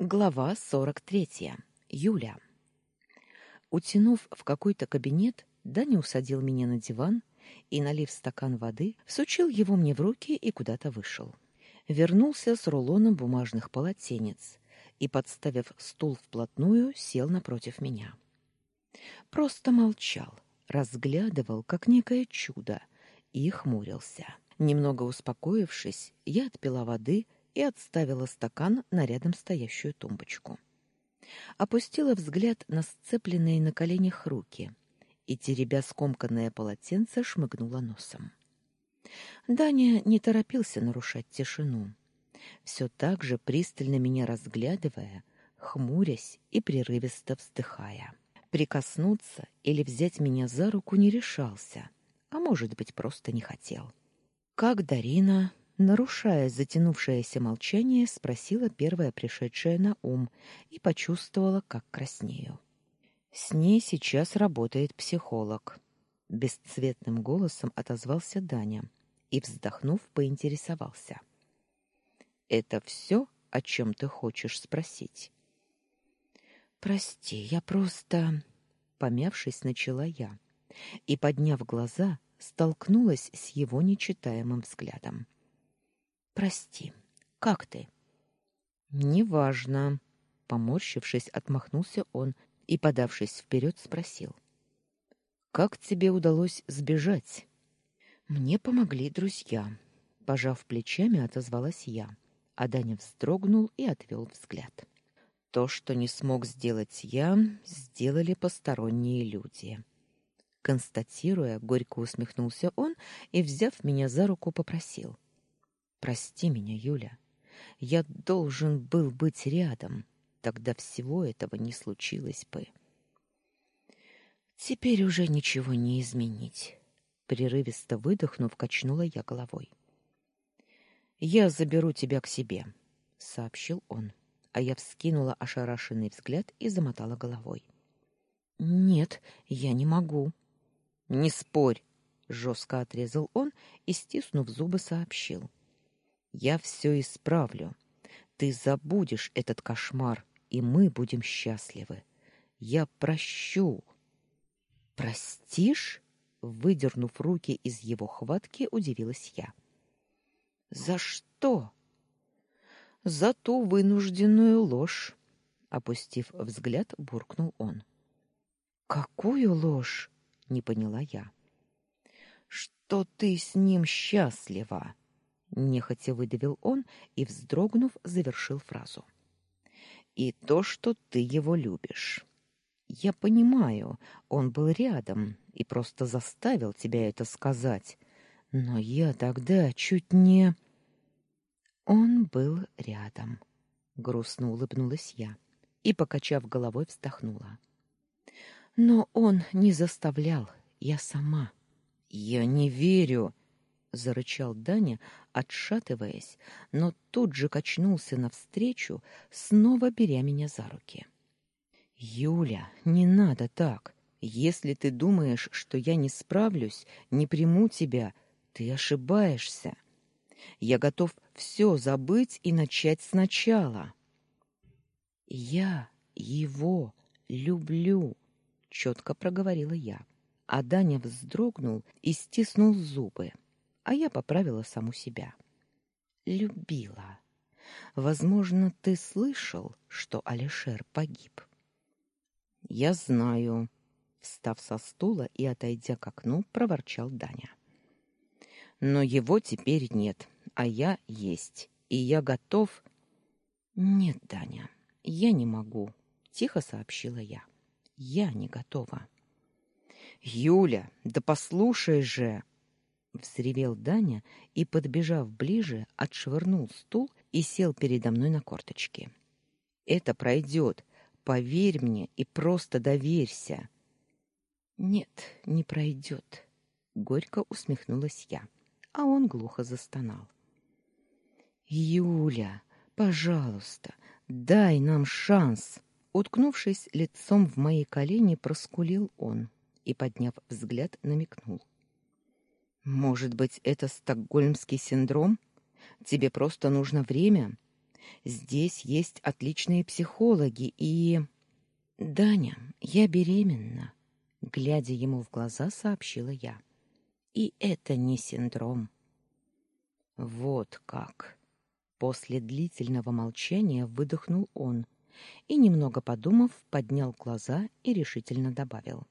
Глава 43. Юля. Утянув в какой-то кабинет, Даня усадил меня на диван и, налив стакан воды, всучил его мне в руки и куда-то вышел. Вернулся с рулоном бумажных полотенец и, подставив стул вплотную, сел напротив меня. Просто молчал, разглядывал, как некое чудо, и хмурился. Немного успокоившись, я отпила воды и отставила стакан на рядом стоящую тумбочку. Опустила взгляд на сцепленные на коленях руки и, теребя скомканное полотенце, шмыгнула носом. Даня не торопился нарушать тишину, все так же пристально меня разглядывая, хмурясь и прерывисто вздыхая. Прикоснуться или взять меня за руку не решался, а может быть, просто не хотел. Как Дарина, Нарушая затянувшееся молчание, спросила первая пришедшая на ум и почувствовала, как краснею. С ней сейчас работает психолог. Бесцветным голосом отозвался Даня и, вздохнув, поинтересовался. Это все, о чем ты хочешь спросить? Прости, я просто, помявшись, начала я и, подняв глаза, столкнулась с его нечитаемым взглядом. Прости. Как ты? Неважно, поморщившись, отмахнулся он и, подавшись вперед, спросил: Как тебе удалось сбежать? Мне помогли друзья, пожав плечами, отозвалась я, а Даня вздрогнул и отвел взгляд. То, что не смог сделать я, сделали посторонние люди. Констатируя, горько усмехнулся он и, взяв меня за руку, попросил: Прости меня, Юля. Я должен был быть рядом. Тогда всего этого не случилось бы. Теперь уже ничего не изменить. Прерывисто выдохнув, качнула я головой. Я заберу тебя к себе, сообщил он, а я вскинула ошарашенный взгляд и замотала головой. Нет, я не могу. Не спорь, жестко отрезал он и стиснув зубы, сообщил: я все исправлю. Ты забудешь этот кошмар, и мы будем счастливы. Я прощу. Простишь? Выдернув руки из его хватки, удивилась я. За что? За ту вынужденную ложь, опустив взгляд, буркнул он. Какую ложь? не поняла я. Что ты с ним счастлива? Нехотя выдавил он и вздрогнув, завершил фразу. И то, что ты его любишь. Я понимаю, он был рядом и просто заставил тебя это сказать, но я тогда чуть не Он был рядом, грустно улыбнулась я и покачав головой, вздохнула. Но он не заставлял, я сама. Я не верю, зарычал Даня, отшатываясь, но тут же качнулся навстречу, снова беря меня за руки. Юля, не надо так. Если ты думаешь, что я не справлюсь, не приму тебя, ты ошибаешься. Я готов все забыть и начать сначала. Я его люблю, четко проговорила я. А Даня вздрогнул и стиснул зубы а я поправила саму себя. Любила. Возможно, ты слышал, что Алишер погиб. Я знаю, встав со стула и отойдя к окну, проворчал Даня. Но его теперь нет, а я есть, и я готов. Нет, Даня, я не могу, тихо сообщила я. Я не готова. Юля, да послушай же, взревел Даня и, подбежав ближе, отшвырнул стул и сел передо мной на корточки. Это пройдет, поверь мне и просто доверься. Нет, не пройдет. горько усмехнулась я, а он глухо застонал. Юля, пожалуйста, дай нам шанс. Уткнувшись лицом в мои колени, проскулил он и, подняв взгляд, намекнул: может быть, это стокгольмский синдром? Тебе просто нужно время. Здесь есть отличные психологи и... Даня, я беременна, глядя ему в глаза, сообщила я. И это не синдром. Вот как. После длительного молчания выдохнул он и, немного подумав, поднял глаза и решительно добавил.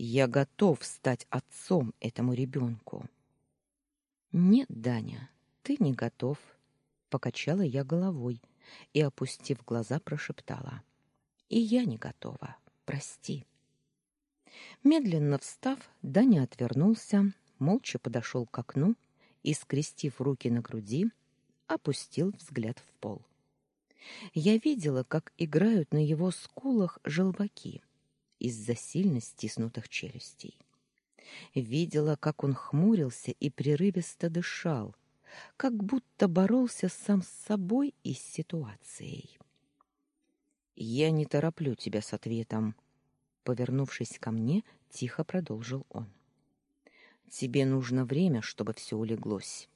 «Я готов стать отцом этому ребенку». «Нет, Даня, ты не готов», — покачала я головой и, опустив глаза, прошептала. «И я не готова, прости». Медленно встав, Даня отвернулся, молча подошел к окну и, скрестив руки на груди, опустил взгляд в пол. Я видела, как играют на его скулах желваки из-за сильно стиснутых челюстей. Видела, как он хмурился и прерывисто дышал, как будто боролся сам с собой и с ситуацией. «Я не тороплю тебя с ответом», — повернувшись ко мне, тихо продолжил он. «Тебе нужно время, чтобы все улеглось.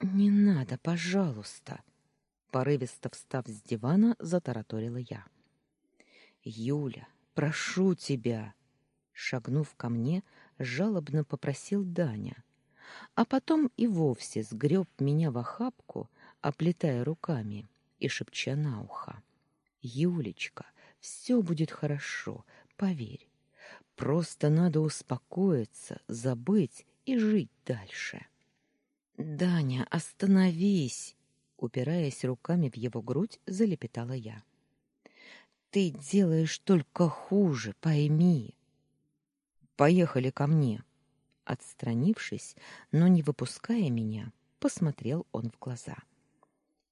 Не надо, пожалуйста, порывисто встав с дивана, затараторила я. Юля, прошу тебя, шагнув ко мне, жалобно попросил Даня, а потом и вовсе сгреб меня в охапку, оплетая руками и шепча на ухо: "Юлечка, все будет хорошо, поверь. Просто надо успокоиться, забыть и жить дальше". Даня, остановись, упираясь руками в его грудь, залепетала я. Ты делаешь только хуже, пойми. Поехали ко мне. Отстранившись, но не выпуская меня, посмотрел он в глаза.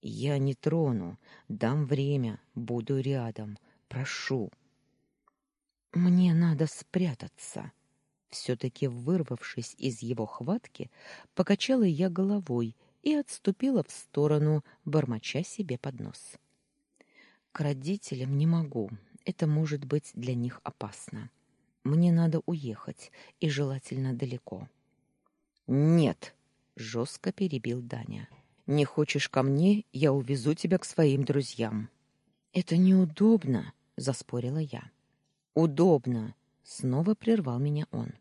Я не трону, дам время, буду рядом, прошу. Мне надо спрятаться. Все-таки вырвавшись из его хватки, покачала я головой и отступила в сторону, бормоча себе под нос. К родителям не могу, это может быть для них опасно. Мне надо уехать, и желательно далеко. «Нет!» — жестко перебил Даня. «Не хочешь ко мне, я увезу тебя к своим друзьям». «Это неудобно», — заспорила я. «Удобно. Снова прервал меня он.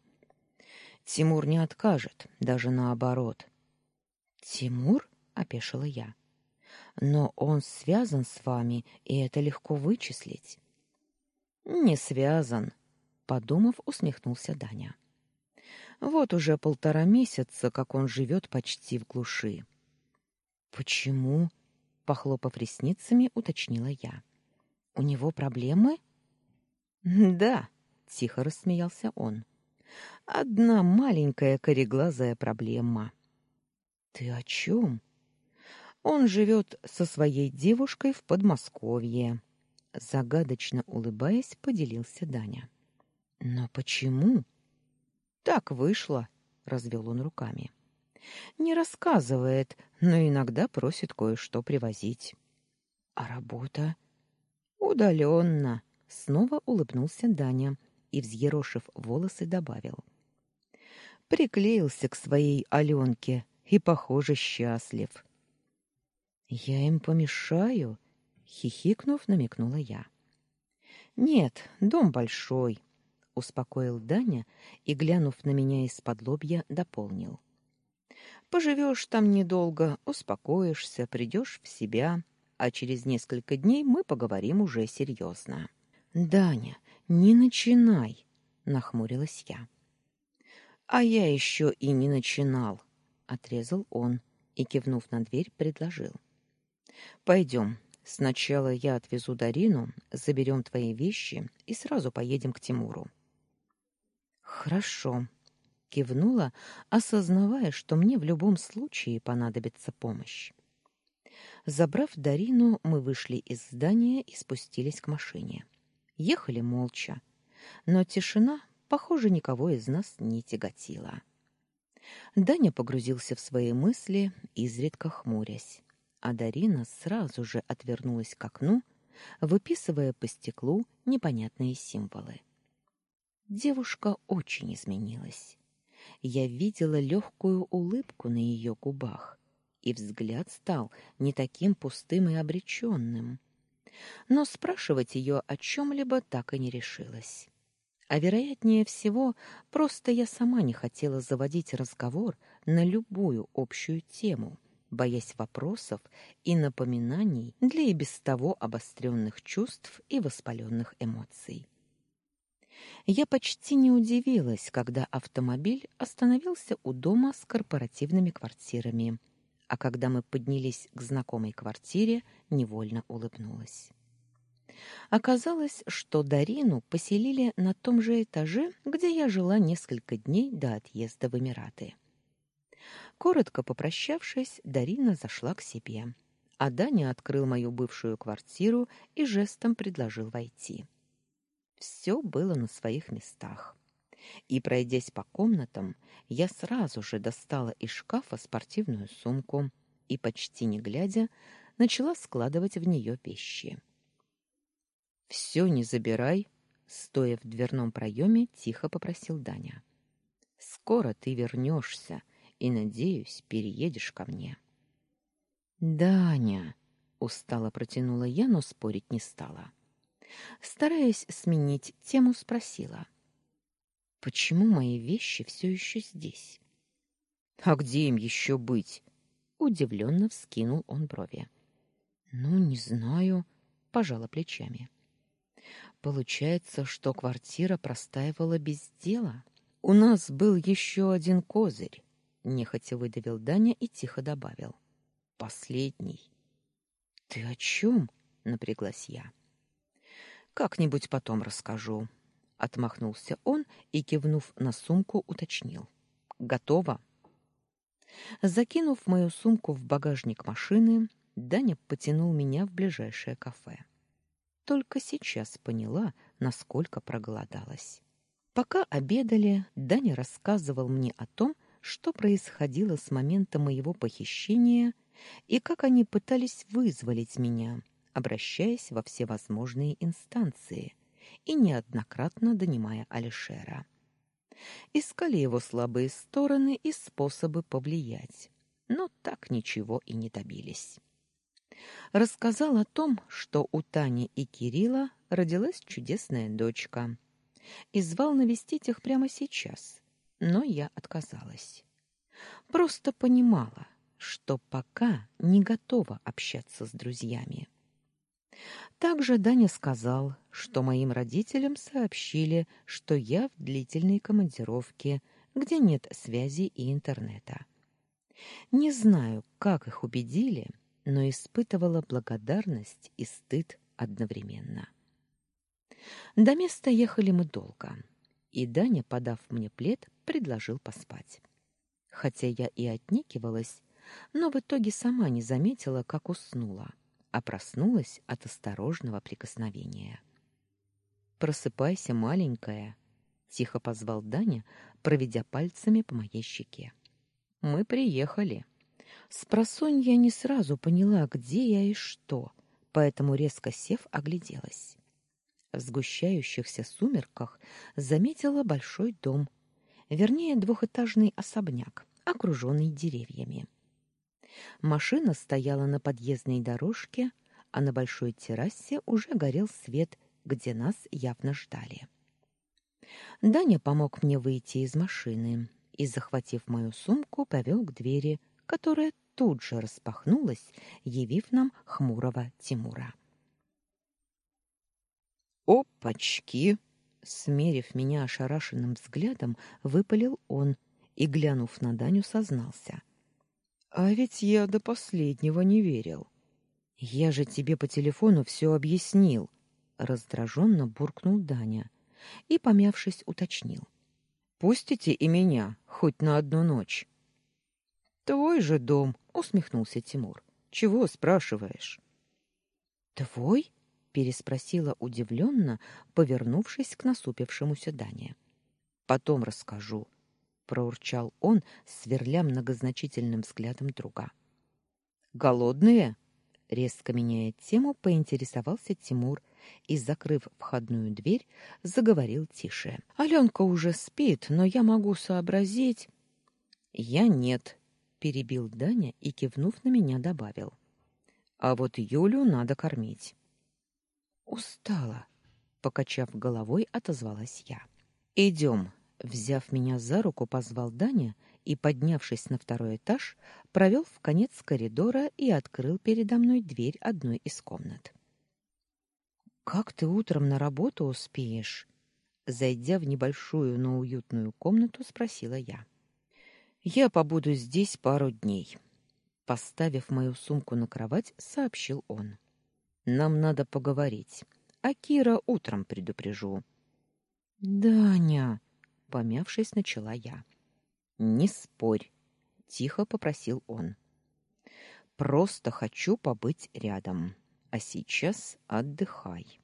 Тимур не откажет, даже наоборот. Тимур? опешила я. Но он связан с вами, и это легко вычислить. Не связан, подумав, усмехнулся Даня. Вот уже полтора месяца, как он живет почти в глуши. Почему? похлопав ресницами, уточнила я. У него проблемы? Да, тихо рассмеялся он. Одна маленькая кореглазая проблема. Ты о чем? Он живет со своей девушкой в Подмосковье, загадочно улыбаясь, поделился Даня. Но почему? Так вышло, развел он руками. Не рассказывает, но иногда просит кое-что привозить. А работа удаленно. Снова улыбнулся Даня и, взъерошив волосы, добавил. Приклеился к своей Аленке и, похоже, счастлив. «Я им помешаю?» — хихикнув, намекнула я. «Нет, дом большой», — успокоил Даня и, глянув на меня из-под лобья, дополнил. «Поживешь там недолго, успокоишься, придешь в себя, а через несколько дней мы поговорим уже серьезно». «Даня, не начинай, нахмурилась я. А я еще и не начинал, отрезал он и кивнув на дверь, предложил: Пойдем. Сначала я отвезу Дарину, заберем твои вещи и сразу поедем к Тимуру. Хорошо, кивнула, осознавая, что мне в любом случае понадобится помощь. Забрав Дарину, мы вышли из здания и спустились к машине. Ехали молча, но тишина, похоже, никого из нас не тяготила. Даня погрузился в свои мысли, изредка хмурясь, а Дарина сразу же отвернулась к окну, выписывая по стеклу непонятные символы. Девушка очень изменилась. Я видела легкую улыбку на ее губах и взгляд стал не таким пустым и обреченным. Но спрашивать ее о чем-либо так и не решилась. А вероятнее всего, просто я сама не хотела заводить разговор на любую общую тему, боясь вопросов и напоминаний для и без того обостренных чувств и воспаленных эмоций. Я почти не удивилась, когда автомобиль остановился у дома с корпоративными квартирами, а когда мы поднялись к знакомой квартире, невольно улыбнулась. Оказалось, что Дарину поселили на том же этаже, где я жила несколько дней до отъезда в Эмираты. Коротко попрощавшись, Дарина зашла к себе, а Даня открыл мою бывшую квартиру и жестом предложил войти. Все было на своих местах. И, пройдясь по комнатам, я сразу же достала из шкафа спортивную сумку и, почти не глядя, начала складывать в нее вещи. Все не забирай, стоя в дверном проеме, тихо попросил Даня. Скоро ты вернешься и, надеюсь, переедешь ко мне. Даня, устало протянула я, но спорить не стала. Стараясь сменить тему, спросила: Почему мои вещи все еще здесь? А где им еще быть? удивленно вскинул он брови. Ну, не знаю, пожала плечами. Получается, что квартира простаивала без дела. У нас был еще один козырь, нехотя выдавил Даня и тихо добавил: последний. Ты о чем? напряглась я. Как-нибудь потом расскажу, отмахнулся он и кивнув на сумку, уточнил: готово. Закинув мою сумку в багажник машины, Даня потянул меня в ближайшее кафе только сейчас поняла, насколько проголодалась. Пока обедали, Даня рассказывал мне о том, что происходило с момента моего похищения и как они пытались вызволить меня, обращаясь во всевозможные инстанции и неоднократно донимая Алишера. Искали его слабые стороны и способы повлиять, но так ничего и не добились рассказал о том, что у Тани и Кирилла родилась чудесная дочка, и звал навестить их прямо сейчас, но я отказалась. Просто понимала, что пока не готова общаться с друзьями. Также Даня сказал, что моим родителям сообщили, что я в длительной командировке, где нет связи и интернета. Не знаю, как их убедили, но испытывала благодарность и стыд одновременно. До места ехали мы долго, и Даня, подав мне плед, предложил поспать. Хотя я и отнекивалась, но в итоге сама не заметила, как уснула, а проснулась от осторожного прикосновения. «Просыпайся, маленькая», — тихо позвал Даня, проведя пальцами по моей щеке. «Мы приехали». Спросонья не сразу поняла, где я и что, поэтому резко сев огляделась. В сгущающихся сумерках заметила большой дом, вернее, двухэтажный особняк, окруженный деревьями. Машина стояла на подъездной дорожке, а на большой террасе уже горел свет, где нас явно ждали. Даня помог мне выйти из машины и, захватив мою сумку, повел к двери, которая тут же распахнулась, явив нам хмурого Тимура. «Опачки!» Смерив меня ошарашенным взглядом, выпалил он и, глянув на Даню, сознался. «А ведь я до последнего не верил. Я же тебе по телефону все объяснил», — раздраженно буркнул Даня и, помявшись, уточнил. «Пустите и меня, хоть на одну ночь». Твой же дом, усмехнулся Тимур. Чего спрашиваешь? Твой? Переспросила удивленно, повернувшись к насупившемуся Дане. Потом расскажу, проурчал он, сверля многозначительным взглядом друга. Голодные? резко меняя тему, поинтересовался Тимур и, закрыв входную дверь, заговорил тише. Алёнка уже спит, но я могу сообразить. Я нет, перебил Даня и, кивнув на меня, добавил. А вот Юлю надо кормить. Устала, покачав головой, отозвалась я. Идем. Взяв меня за руку, позвал Даня и, поднявшись на второй этаж, провел в конец коридора и открыл передо мной дверь одной из комнат. «Как ты утром на работу успеешь?» Зайдя в небольшую, но уютную комнату, спросила я. «Я побуду здесь пару дней», — поставив мою сумку на кровать, сообщил он. «Нам надо поговорить, а Кира утром предупрежу». «Даня!» — помявшись, начала я. «Не спорь», — тихо попросил он. «Просто хочу побыть рядом, а сейчас отдыхай».